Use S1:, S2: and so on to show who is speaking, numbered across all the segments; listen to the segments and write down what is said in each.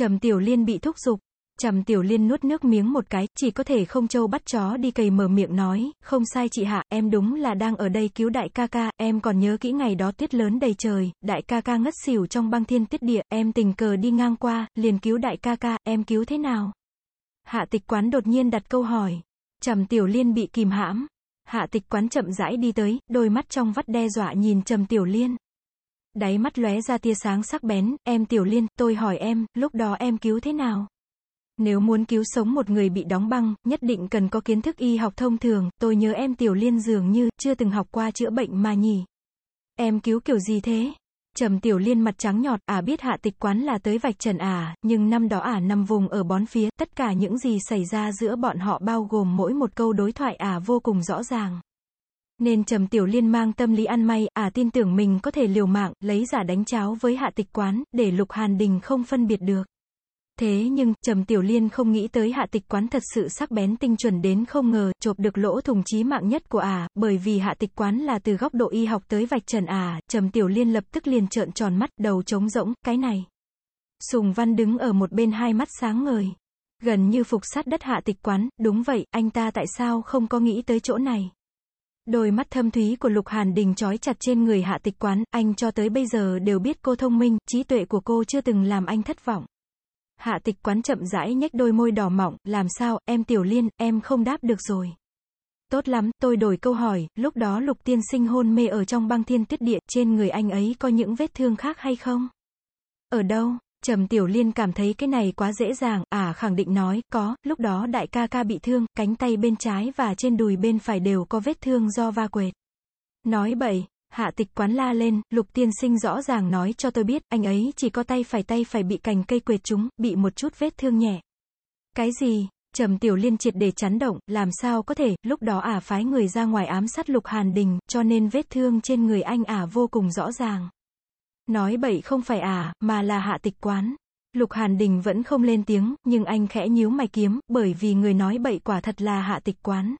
S1: Trầm Tiểu Liên bị thúc giục. Trầm Tiểu Liên nuốt nước miếng một cái, chỉ có thể không châu bắt chó đi cầy mở miệng nói, không sai chị hạ, em đúng là đang ở đây cứu đại ca ca, em còn nhớ kỹ ngày đó tuyết lớn đầy trời, đại ca ca ngất xỉu trong băng thiên tuyết địa, em tình cờ đi ngang qua, liền cứu đại ca ca, em cứu thế nào? Hạ tịch quán đột nhiên đặt câu hỏi. Trầm Tiểu Liên bị kìm hãm. Hạ tịch quán chậm rãi đi tới, đôi mắt trong vắt đe dọa nhìn Trầm Tiểu Liên. Đáy mắt lóe ra tia sáng sắc bén, em Tiểu Liên, tôi hỏi em, lúc đó em cứu thế nào? Nếu muốn cứu sống một người bị đóng băng, nhất định cần có kiến thức y học thông thường, tôi nhớ em Tiểu Liên dường như, chưa từng học qua chữa bệnh mà nhỉ. Em cứu kiểu gì thế? Trầm Tiểu Liên mặt trắng nhọt, à biết hạ tịch quán là tới vạch trần à, nhưng năm đó à nằm vùng ở bón phía, tất cả những gì xảy ra giữa bọn họ bao gồm mỗi một câu đối thoại à vô cùng rõ ràng. Nên Trầm Tiểu Liên mang tâm lý ăn may, à tin tưởng mình có thể liều mạng, lấy giả đánh cháo với hạ tịch quán, để Lục Hàn Đình không phân biệt được. Thế nhưng, Trầm Tiểu Liên không nghĩ tới hạ tịch quán thật sự sắc bén tinh chuẩn đến không ngờ, chộp được lỗ thùng chí mạng nhất của ả, bởi vì hạ tịch quán là từ góc độ y học tới vạch trần ả, Trầm Tiểu Liên lập tức liền trợn tròn mắt, đầu trống rỗng, cái này. Sùng Văn đứng ở một bên hai mắt sáng ngời. Gần như phục sát đất hạ tịch quán, đúng vậy, anh ta tại sao không có nghĩ tới chỗ này. Đôi mắt thâm thúy của Lục Hàn Đình trói chặt trên người hạ tịch quán, anh cho tới bây giờ đều biết cô thông minh, trí tuệ của cô chưa từng làm anh thất vọng. Hạ tịch quán chậm rãi nhếch đôi môi đỏ mọng, làm sao, em tiểu liên, em không đáp được rồi. Tốt lắm, tôi đổi câu hỏi, lúc đó lục tiên sinh hôn mê ở trong băng thiên tuyết địa, trên người anh ấy có những vết thương khác hay không? Ở đâu? Trầm Tiểu Liên cảm thấy cái này quá dễ dàng, à khẳng định nói, có, lúc đó đại ca ca bị thương, cánh tay bên trái và trên đùi bên phải đều có vết thương do va quệt. Nói bậy, Hạ tịch quán la lên, lục tiên sinh rõ ràng nói cho tôi biết, anh ấy chỉ có tay phải tay phải bị cành cây quệt chúng, bị một chút vết thương nhẹ. Cái gì? Trầm Tiểu Liên triệt để chấn động, làm sao có thể, lúc đó ả phái người ra ngoài ám sát Lục Hàn Đình, cho nên vết thương trên người anh ả vô cùng rõ ràng. Nói bậy không phải à mà là hạ tịch quán. Lục Hàn Đình vẫn không lên tiếng, nhưng anh khẽ nhíu mày kiếm, bởi vì người nói bậy quả thật là hạ tịch quán.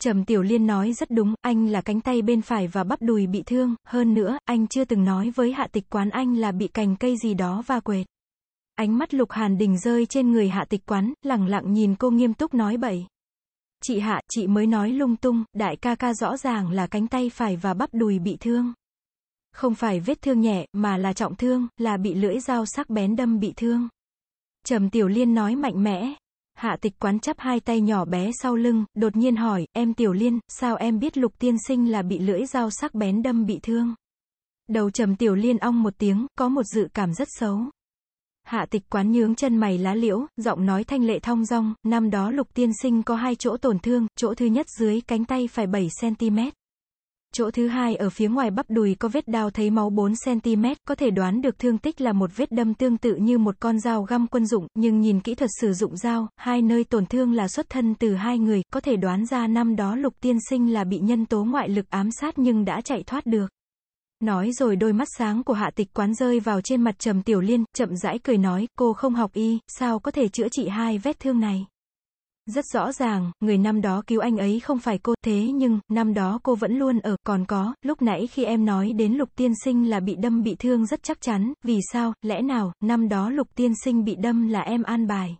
S1: Trầm Tiểu Liên nói rất đúng, anh là cánh tay bên phải và bắp đùi bị thương, hơn nữa, anh chưa từng nói với hạ tịch quán anh là bị cành cây gì đó va quệt. Ánh mắt Lục Hàn Đình rơi trên người hạ tịch quán, lặng lặng nhìn cô nghiêm túc nói bậy. Chị hạ, chị mới nói lung tung, đại ca ca rõ ràng là cánh tay phải và bắp đùi bị thương. Không phải vết thương nhẹ, mà là trọng thương, là bị lưỡi dao sắc bén đâm bị thương. Trầm Tiểu Liên nói mạnh mẽ, Hạ tịch quán chắp hai tay nhỏ bé sau lưng, đột nhiên hỏi, em Tiểu Liên, sao em biết lục tiên sinh là bị lưỡi dao sắc bén đâm bị thương? Đầu trầm Tiểu Liên ong một tiếng, có một dự cảm rất xấu. Hạ tịch quán nhướng chân mày lá liễu, giọng nói thanh lệ thong dong, năm đó lục tiên sinh có hai chỗ tổn thương, chỗ thứ nhất dưới cánh tay phải 7cm. Chỗ thứ hai ở phía ngoài bắp đùi có vết đao thấy máu 4cm, có thể đoán được thương tích là một vết đâm tương tự như một con dao găm quân dụng, nhưng nhìn kỹ thuật sử dụng dao, hai nơi tổn thương là xuất thân từ hai người, có thể đoán ra năm đó lục tiên sinh là bị nhân tố ngoại lực ám sát nhưng đã chạy thoát được. Nói rồi đôi mắt sáng của hạ tịch quán rơi vào trên mặt trầm tiểu liên, chậm rãi cười nói, cô không học y, sao có thể chữa trị hai vết thương này. Rất rõ ràng, người năm đó cứu anh ấy không phải cô, thế nhưng, năm đó cô vẫn luôn ở, còn có, lúc nãy khi em nói đến lục tiên sinh là bị đâm bị thương rất chắc chắn, vì sao, lẽ nào, năm đó lục tiên sinh bị đâm là em an bài.